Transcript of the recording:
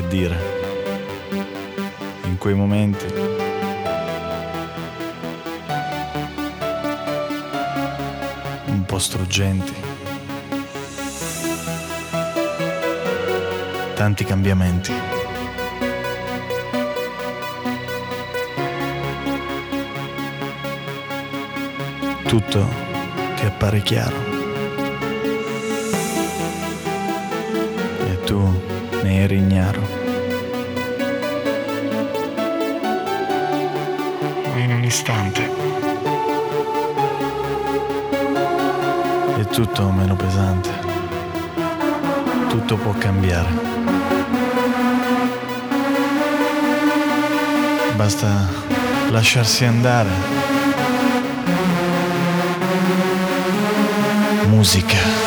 che dire. In quei momenti... Un po' struggenti. Tanti cambiamenti. Tutto ti appare chiaro. E tu ne eri ignaro. In un istante. È tutto meno pesante. Tutto può cambiare. Basta lasciarsi andare. Musica.